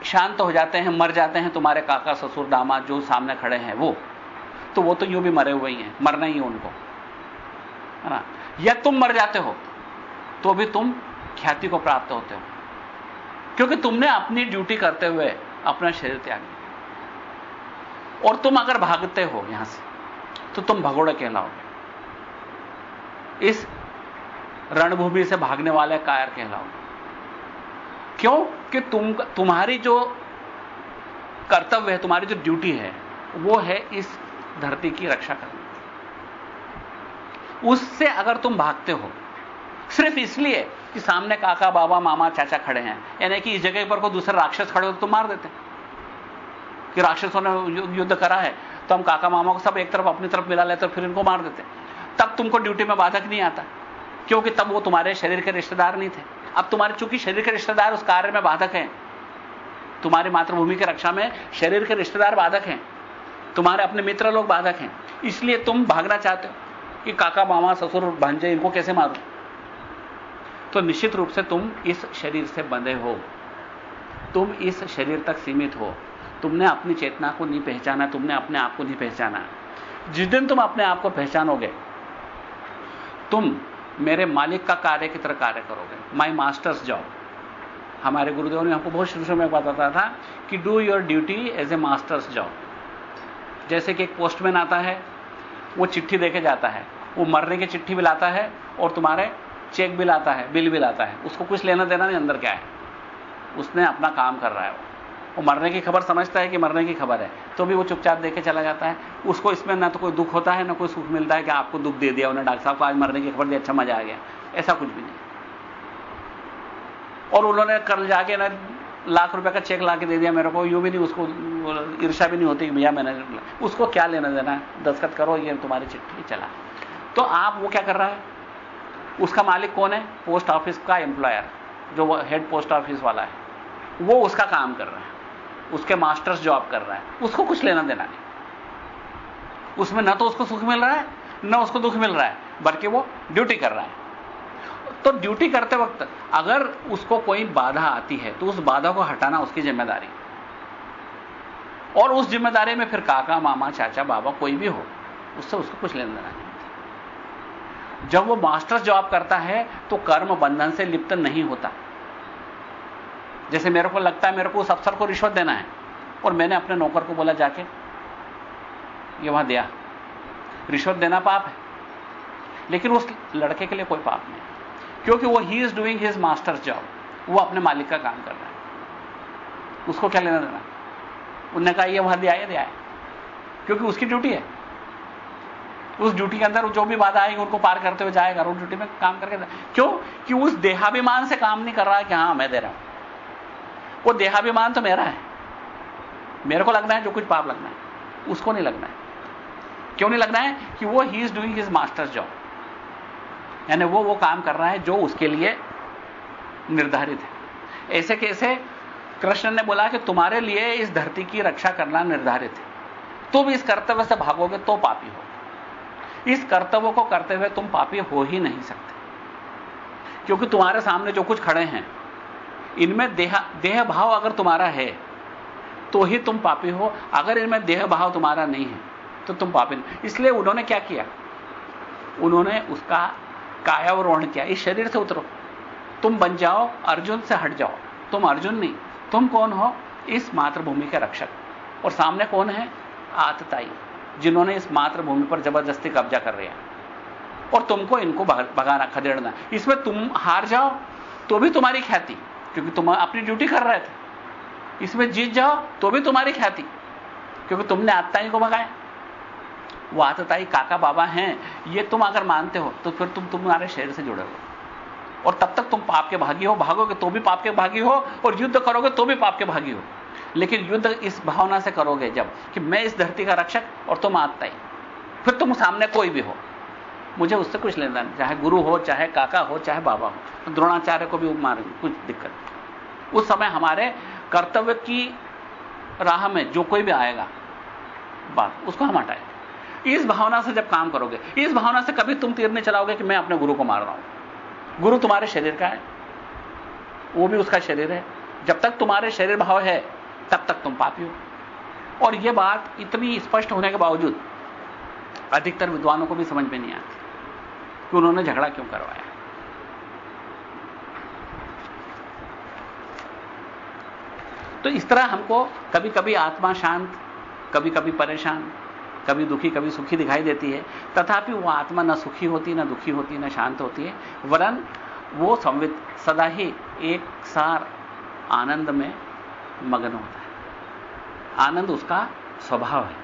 [SPEAKER 1] शांत हो जाते हैं, मर जाते हैं, तुम्हारे काका, ससुर दामाद जो सामने खड़े हैं, वो तो वो तो यूँ भी मरे हुए ही हैं, मरना ही उनको। है ना? या तुम मर जाते हो तो भी तुम ख्याति को प्राप्त होते हो। क्योंकि तुमने अपनी ड्यूटी करते हुए अपना शरीर त्याग दिया। और तुम अगर भागते हो यहाँ से तो तुम भगोड़े कहलाओगे। इस रणभूमि से भागने वाले कायर कहलाओगे क्यों? कि तुम, तुम्हारी जो कर्तव्य है, तुम्हारी जो ड्यूटी है, वो है इस धरती की रक्षा करनी। उससे अगर तुम भागते हो, सिर्फ़ इसलिए कि सामने काका, बाबा, मामा, चाचा खड़े हैं, यानी कि इस जगह पर कोई दूसरा राक्षस खड़े हो तो तुम मार देते। कि राक्षसों ने युद्ध करा है तो हम काका, मामा को सब एक तरफ़ अपनी तरफ़ मिला लेते फिर इनको मार देते। तब तुमको ड्यूटी में बाधक नहीं आता। क्योंकि तब वो तुम्हारे शरीर के रिश्तेदार नहीं थे। अब तुम्हारे, चूँकि शरीर के रिश्तेदार उस कार्य में बाधक हैं, तुम्हारी मातृभूमि की रक्षा में शरीर के रिश्तेदार बाधक हैं, तुम्हारे अपने मित्र लोग बाधक हैं। इसलिए तुम भागना चाहते हो कि काका, मामा, ससुर, भांजे, इनको कैसे मारो? तो निश्चित रूप से तुम इस शरीर से बंधे हो। तुम इस शरीर तक सीमित हो। तुमने अपनी चेतना को नहीं पहचाना, तुमने अपने आप को नहीं पहचाना। जिस दिन तुम अपने आप को पहचानोगे, तुम मेरे मालिक का कार्य की तरह कार्य करोगे। माई मास्टर्स जॉब हमारे गुरुदेव ने हमको बहुत शुरू में बताता था कि do your duty as a master's job जैसे कि एक पोस्टमैन आता है, वो चिट्ठी देके जाता है। वो मरने की चिट्ठी भी लाता है और तुम्हारे चेक भी लाता है, बिल भी लाता है। उसको कुछ लेना देना नहीं, अंदर क्या है? उसने अपना काम कर रहा है वो। वो मरने की खबर समझता है कि मरने की खबर है तो भी वो चुपचाप देके चला जाता है। उसको इसमें ना तो कोई दुख होता है, ना कोई सुख मिलता है कि आपको दुख दे दिया उन्हें। डॉक्टर साहब को आज मरने की खबर दी अच्छा मज़ा आ गया। ऐसा कुछ भी नहीं। और उन्होंने कल जाके ना लाख रुपए का चेक ला के दे दिया मेरे को, यूँ भी नहीं उसको ईर्षा भी नहीं होती भैया मैंने उसको क्या लेना देना दस्तखत करो, ये तुम्हारी चिट्ठी चला। तो आप वो क्या कर रहा है? उसका मालिक कौन है? पोस्ट ऑफ़िस का एम्प्लॉयर जो हेड पोस्ट ऑफ़िस वाला है। वो उसका काम कर रहा है। उसके मास्टर्स जॉब कर रहा है। उसको कुछ लेना देना नहीं। उसमें ना तो उसको सुख मिल रहा है, ना उसको दुख मिल रहा है, बल्कि वो ड्यूटी कर रहा है। तो ड्यूटी करते वक्त अगर उसको कोई बाधा आती है तो उस बाधा को हटाना उसकी ज़िम्मेदारी। और उस ज़िम्मेदारी में फिर काका, मामा, चाचा, बाबा कोई भी हो, उससे उसको कुछ लेना देना नहीं। जब वो मास्टर्स जॉब करता है तो कर्म बंधन से लिप्त नहीं होता। जैसे मेरे को लगता है मेरे को उस अफसर को रिश्वत देना है। और मैंने अपने नौकर को बोला, जाके ये वहाँ दिया। रिश्वत देना पाप है। लेकिन उस लड़के के लिए कोई पाप नहीं क्योंकि वो ही is doing his master's job वो अपने मालिक का काम कर रहा है। उसको क्या लेना देना? उनने कहा, ये वहाँ दिया दिया है। क्योंकि उसकी ड्यूटी है। उस ड्यूटी के अंदर जो भी बाधा आएगी, उनको पार करते हुए जाएगा। उस ड्यूटी में काम करके क्यों? कि उस देहाभिमान से काम नहीं कर रहा है कि हाँ, मैं दे रहा हूँ। वो देहाभिमान तो मेरा है। मेरे को लगना है जो कुछ पाप लगना है। उसको नहीं लगना है। क्यों नहीं लगना है? कि वो ही is doing his master's job यानी वो वो काम कर रहा है जो उसके लिए निर्धारित है। ऐसे कैसे? कृष्ण ने बोला कि तुम्हारे लिए इस धरती की रक्षा करना निर्धारित है। तुम इस कर्तव्य से भागोगे तो पापी हो। इस कर्तव्य को करते हुए तुम पापी हो ही नहीं सकते। क्योंकि तुम्हारे सामने जो कुछ खड़े हैं इनमें देह देह भाव अगर तुम्हारा है तो ही तुम पापी हो। अगर इनमें देह भाव तुम्हारा नहीं है तो तुम पापी नहीं। इसलिए उन्होंने क्या किया? उन्होंने उसका कायावरोहण किया। इस शरीर से उतरो। तुम बन जाओ, अर्जुन से हट जाओ। तुम अर्जुन नहीं, तुम कौन हो? इस मातृभूमि के रक्षक। और सामने कौन है? आतताई जिन्होंने इस मातृभूमि पर ज़बरदस्ती कब्जा कर रहे हैं और तुमको इनको भगाना, खदेड़ना। इसमें तुम हार जाओ तो भी तुम्हारी ख्याति। क्योंकि तुम अपनी ड्यूटी कर रहे थे। इसमें जीत जाओ तो भी तुम्हारी ख्याति, क्योंकि तुमने आत्ताई को भगाया। वो आतताई काका बाबा हैं, ये तुम अगर मानते हो तो फिर तुम तुम्हारे शरीर से जुड़े हो। और तब तक तुम पाप के भागी हो, भागोगे तो भी पाप के भागी हो, और युद्ध करोगे तो भी पाप के भागी हो। लेकिन युद्ध इस भावना से करोगे जब कि मैं इस धरती का रक्षक और तुम आतताई। फिर तुम सामने कोई भी हो। मुझे उससे कुछ लेना नहीं। चाहे गुरु हो, चाहे काका हो, चाहे बाबा हो। तो द्रोणाचार्य को भी मार, कुछ दिक्कत उस समय हमारे कर्तव्य की राह में जो कोई भी आएगा, बात उसको हम हटाए। इस भावना से जब काम करोगे, इस भावना से कभी तुम तीर नहीं चलाओगे कि मैं अपने गुरु को मार रहा हूँ। गुरु तुम्हारे शरीर का है। वो भी उसका शरीर है। जब तक तुम्हारे शरीर भाव है, तब तक तुम पापी हो। और यह बात इतनी स्पष्ट होने के बावजूद अधिकतर विद्वानों को भी समझ में नहीं आती। कि उन्होंने झगड़ा क्यों करवाया? तो इस तरह हमको कभी कभी आत्मा शांत कभी कभी परेशान, कभी दुखी, कभी सुखी दिखाई देती है। तथापि वो आत्मा न सुखी होती, न दुखी होती, न शांत होती है। वरन वो संवित सदा ही एक सार आनंद में मगन होता है। आनंद उसका स्वभाव है।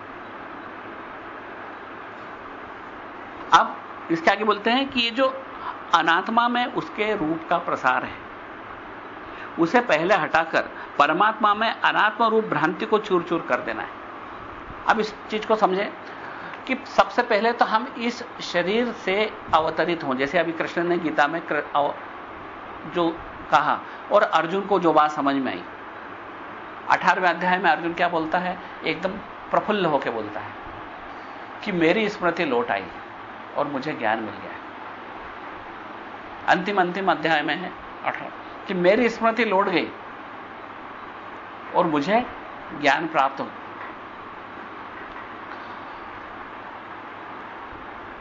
[SPEAKER 1] अब इसके आगे बोलते हैं कि ये जो अनात्मा में उसके रूप का प्रसार है, उसे पहले हटाकर परमात्मा में अनात्मा रूप भ्रांति को चूर चूर कर देना है। अब इस चीज़ को समझें कि सबसे पहले तो हम इस शरीर से अवतरित हों, जैसे अभी कृष्ण ने गीता में जो कहा, और अर्जुन को जो बात समझ में आई। अठारहवें अध्याय में अर्जुन क्या बोलता है? एकदम प्रफुल्ल होकर बोलता है कि मेरी स्मृति लौट आई। और मुझे ज्ञान मिल गया अंतिम अंतिम अध्याय में है, अठारह। कि मेरी स्मृति लौट गई और मुझे ज्ञान प्राप्त हो।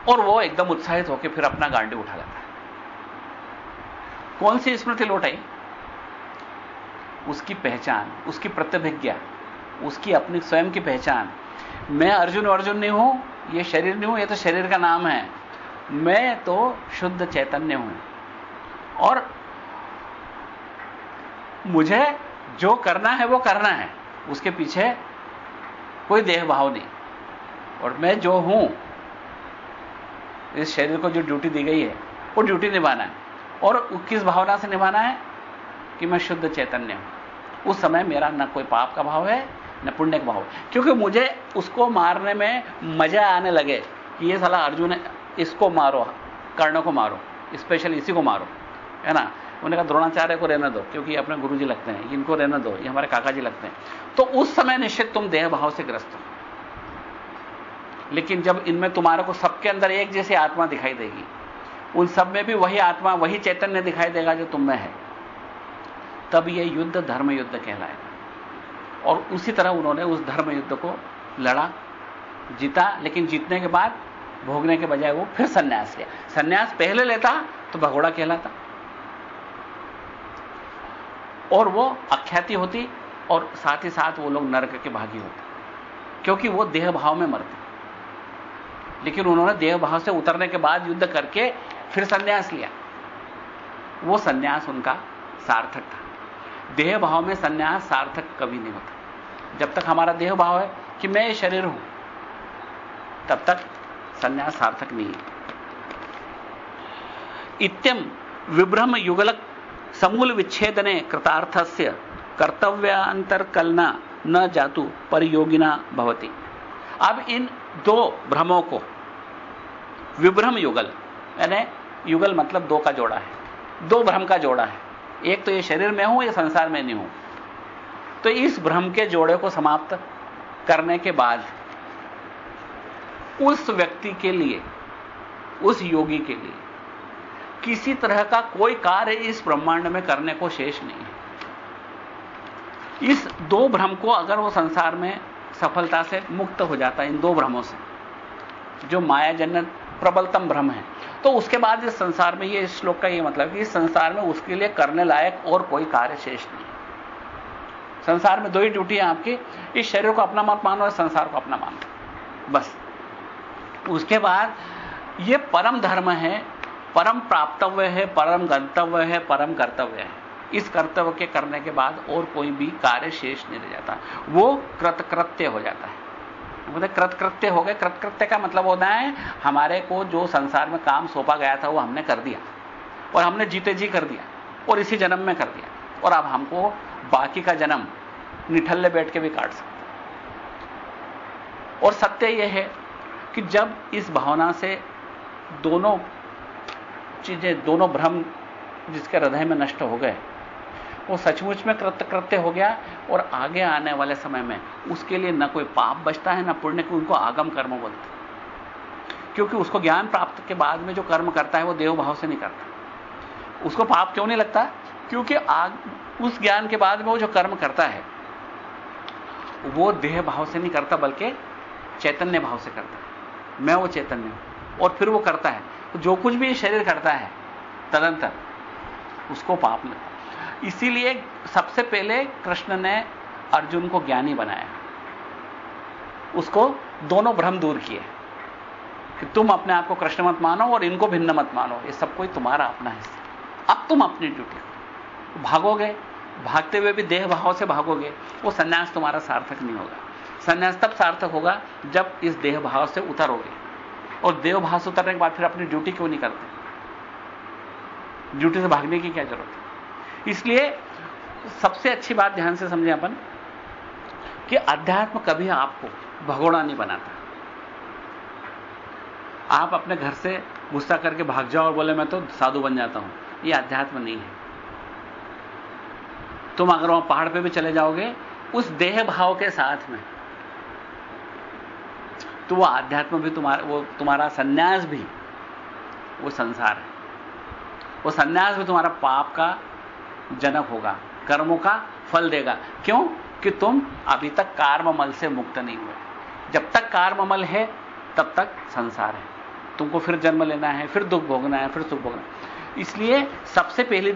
[SPEAKER 1] और वो एकदम उत्साहित होकर फिर अपना गांडी उठा लेता है। कौन सी स्मृति लौट आई? उसकी पहचान, उसकी प्रतिभिज्ञा, उसकी अपनी स्वयं की पहचान। मैं अर्जुन अर्जुन नहीं हूँ ये शरीर नहीं हूँ, ये तो शरीर का नाम है। मैं तो शुद्ध चैतन्य हूँ। और मुझे जो करना है, वो करना है। उसके पीछे कोई देह भाव नहीं। और मैं जो हूँ, इस शरीर को जो ड्यूटी दी गई है, वो ड्यूटी निभाना है। और किस भावना से निभाना है? कि मैं शुद्ध चैतन्य हूँ। उस समय मेरा न कोई पाप का भाव है न पुण्य का भाव। क्योंकि मुझे उसको मारने में मज़ा आने लगे कि ये साला अर्जुन, इसको मारो, कर्ण को मारो स्पेशल इसी को मारो, है ना? उन्होंने कहा, द्रोणाचार्य को रहने दो, क्योंकि अपने गुरु जी लगते हैं, इनको रहने दो, ये हमारे काका जी लगते हैं। तो उस समय निश्चित तुम देह भाव से ग्रस्त हो। लेकिन जब इनमें तुम्हारे को सबके अंदर एक जैसी आत्मा दिखाई देगी, उन सब में भी वही आत्मा, वही चैतन्य दिखाई देगा जो तुम में है, तब यह युद्ध धर्म युद्ध कहलाएगा। और उसी तरह उन्होंने उस धर्म युद्ध को लड़ा, जीता, लेकिन जीतने के बाद, भोगने के बजाय वो फिर सन्यास लिया। सन्यास पहले लेता तो भगोड़ा कहलाता। और वो अख्याति होती, और साथ ही साथ वो लोग नरक के भागी होते, क्योंकि वो देह भाव में मरते। लेकिन उन्होंने देह भाव से उतरने के बाद युद्ध करके फिर सन्यास लिया। वो सन्यास उनका सार्थक था। देह भाव में सन्यास सार्थक कभी नहीं होता। जब तक हमारा देह भाव है कि मैं ये शरीर हूँ, तब तक सन्यास सार्थक नहीं है। इत्यम विभ्रम युगलक समूल विच्छेदने कृतार्थस्य कर्तव्यांतरकलना न जातु परियोगिना भवती। अब इन दो भ्रमों को विभ्रम युगल, यानी युगल मतलब दो का जोड़ा है, दो भ्रम का जोड़ा है। एक तो ये शरीर में हूँ, या संसार में नहीं हूँ। तो इस भ्रम के जोड़े को समाप्त करने के बाद उस व्यक्ति के लिए, उस योगी के लिए, किसी तरह का कोई कार्य इस ब्रह्मांड में करने को शेष नहीं है। इस दो भ्रम को अगर वो संसार में सफलता से मुक्त हो जाता है, इन दो भ्रमों से, जो माया मायाजन्य प्रबलतम भ्रम है तो उसके बाद इस संसार में ये श्लोक का ये मतलब कि इस संसार में उसके लिए करने लायक और कोई कार्य शेष नहीं संसार में दो ही ड्यूटी है आपकी। इस शरीर को अपना मत मानो और संसार को अपना मानो। बस। उसके बाद ये परम धर्म है, परम प्राप्तव्य है, परम गंतव्य है, परम कर्तव्य है। इस कर्तव्य के करने के बाद और कोई भी कार्य शेष नहीं रह जाता। वो कृतकृत्य हो जाता है। बोले कृतकृत्य हो गए। कृतकृत्य का मतलब होता है, हमारे को जो संसार में काम सौंपा गया था, वो हमने कर दिया। और हमने जीते जी कर दिया। और इसी जन्म में कर दिया। और अब हमको बाकी का जन्म निठल्ले बैठ के भी काट सकते और सत्य यह है कि जब इस भावना से दोनों चीज़ें, दोनों भ्रम जिसके हृदय में नष्ट हो गए, वो सचमुच में कृत्य कृत्य हो गया और आगे आने वाले समय में उसके लिए ना कोई पाप बचता है, ना पुण्य को उनको आगम कर्म बोलते क्योंकि उसको ज्ञान प्राप्त के बाद में जो कर्म करता है, वो देव भाव से नहीं करता। उसको पाप क्यों नहीं लगता? क्योंकि आग, उस ज्ञान के बाद में वो जो कर्म करता है, वो देह भाव से नहीं करता, बल्कि चैतन्य भाव से करता है। मैं वो चैतन्य हूँ, और फिर वो करता है। तो जो कुछ भी शरीर करता है, तदंतर उसको पाप लगता इसीलिए सबसे पहले कृष्ण ने अर्जुन को ज्ञानी बनाया। उसको दोनों भ्रम दूर किए। कि तुम अपने आप को कृष्ण मत मानो और इनको भिन्न मत मानो। ये सब कोई तुम्हारा अपना हिस्सा। अब तुम अपनी ड्यूटी भागोगे, भागते हुए भी देह भाव से भागोगे, वो संन्यास तुम्हारा सार्थक नहीं होगा। संन्यास तब सार्थक होगा जब इस देह भाव से उतरोगे। और देव भाव से उतरने के बाद फिर अपनी ड्यूटी क्यों नहीं करते? ड्यूटी से भागने की क्या ज़रूरत है? इसलिए सबसे अच्छी बात ध्यान से समझें अपन कि अध्यात्म कभी आपको भगोड़ा नहीं बनाता। आप अपने घर से गुस्सा करके भाग जाओ और बोले, मैं तो साधु बन जाता हूँ। यह अध्यात्म नहीं है। तुम अगर वहाँ पहाड़ पे भी चले जाओगे, उस देह भाव के साथ में तो वो आध्यात्म भी तुम्हारा, वो तुम्हारा सन्यास भी, वो संसार है। वो सन्यास भी तुम्हारा पाप का जनक होगा, कर्मों का फल देगा। क्यों? कि तुम अभी तक कार्ममल से मुक्त नहीं हुए। जब तक कार्ममल है, तब तक संसार है। तुमको फिर जन्म लेना है, फिर दुख भोगना है, फिर सुख भोगना है। इसलिए सबसे पहले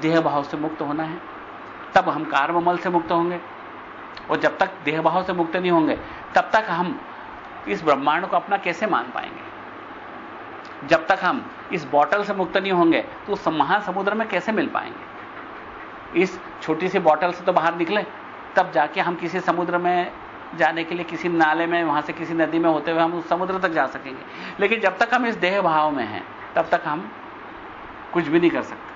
[SPEAKER 1] देह भाव से मुक्त होना है। तब हम कार्ममल से मुक्त होंगे। और जब तक देह भाव से मुक्त नहीं होंगे, तब तक हम इस ब्रह्मांड को अपना कैसे मान पाएँगे? जब तक हम इस बॉटल से मुक्त नहीं होंगे तो उस महासमुद्र में कैसे मिल पाएँगे? इस छोटी सी बॉटल से तो बाहर निकले, तब जाके हम किसी समुद्र में जाने के लिए, किसी नाले में, वहाँ से किसी नदी में होते हुए हम उस समुद्र तक जा सकेंगे। लेकिन जब तक हम इस देह भाव में हैं, तब तक हम कुछ भी नहीं कर सकते।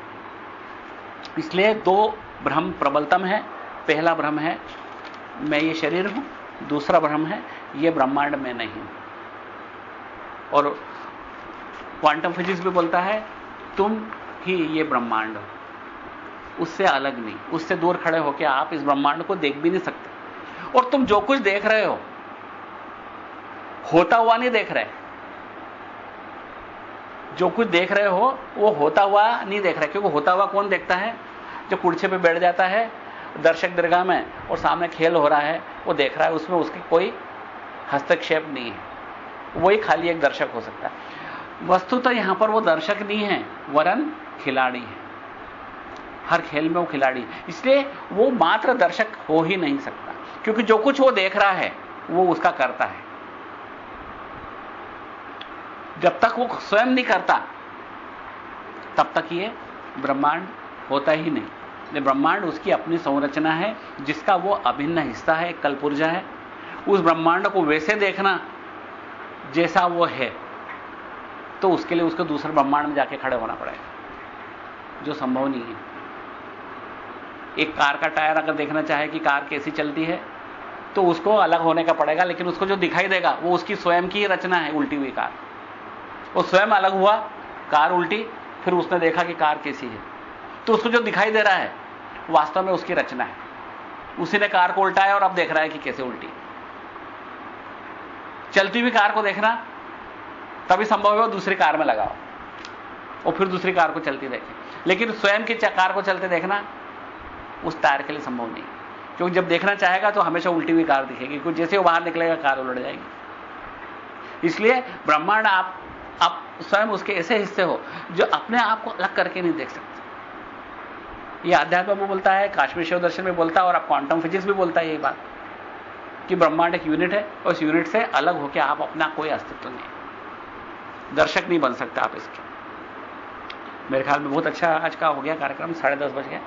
[SPEAKER 1] इसलिए दो भ्रम प्रबलतम है। पहला भ्रम है, मैं ये शरीर हूँ। दूसरा भ्रम है, ये ब्रह्मांड में नहीं हूँ। और क्वांटम फिजिक्स भी बोलता है, तुम ही ये ब्रह्मांड हो। उससे अलग नहीं। उससे दूर खड़े होकर आप इस ब्रह्मांड को देख भी नहीं सकते। और तुम जो कुछ देख रहे हो, होता हुआ नहीं देख रहे। जो कुछ देख रहे हो, वो होता हुआ नहीं देख रहे, क्योंकि होता हुआ कौन देखता है? जो कुर्छे पे बैठ जाता है, दर्शक दीर्घा में, और सामने खेल हो रहा है, वो देख रहा है, उसमें उसकी कोई हस्तक्षेप नहीं है। वही खाली एक दर्शक हो सकता है। वस्तु तो यहाँ पर वो दर्शक नहीं है, वरन खिलाड़ी है। हर खेल में वो खिलाड़ी इसलिए वो मात्र दर्शक हो ही नहीं सकता, क्योंकि जो कुछ वो देख रहा है, वो उसका करता है। जब तक वो स्वयं नहीं करता, तब तक ये ब्रह्मांड होता ही नहीं। ब्रह्मांड उसकी अपनी संरचना है, जिसका वो अभिन्न हिस्सा है, कल्पुर्जा है। उस ब्रह्मांड को वैसे देखना जैसा वो है तो उसके लिए उसको दूसरे ब्रह्मांड में जाके खड़े होना पड़ेगा। जो संभव नहीं है। एक कार का टायर अगर देखना चाहे कि कार कैसी चलती है तो उसको अलग होने का पड़ेगा, लेकिन उसको जो दिखाई देगा, वो उसकी स्वयं की रचना है, उल्टी हुई कार। वो स्वयं अलग हुआ, कार उल्टी, फिर उसने देखा कि कार कैसी है। तो उसको जो दिखाई दे रहा है, वास्तव में उसकी रचना है। उसी ने कार को उल्टाया और अब देख रहा है कि कैसे उल्टी। चलती हुई कार को देखना, तभी संभव है दूसरी कार में लगाओ और फिर दूसरी कार को चलती देखे। लेकिन स्वयं की कार को चलते देखना, उस टायर के लिए संभव नहीं। क्योंकि जब देखना चाहेगा तो हमेशा उल्टी हुई कार दिखेगी। क्योंकि जैसे वो बाहर निकलेगा, कार उलट जाएगी। इसलिए ब्रह्मांड आप आप स्वयं उसके ऐसे हिस्से हो, जो अपने आप को अलग करके नहीं देख सकते। ये अध्यात्म में बोलता है, काश्मीर शिव दर्शन में बोलता है, और आप क्वांटम फिजिक्स भी बोलता है ये बात, कि ब्रह्मांड एक यूनिट है, और उस यूनिट से अलग होकर आप अपना कोई अस्तित्व नहीं दर्शक नहीं बन सकते आप इसके। मेरे ख्याल में बहुत अच्छा आज का हो गया कार्यक्रम, साढ़े दस बज गए।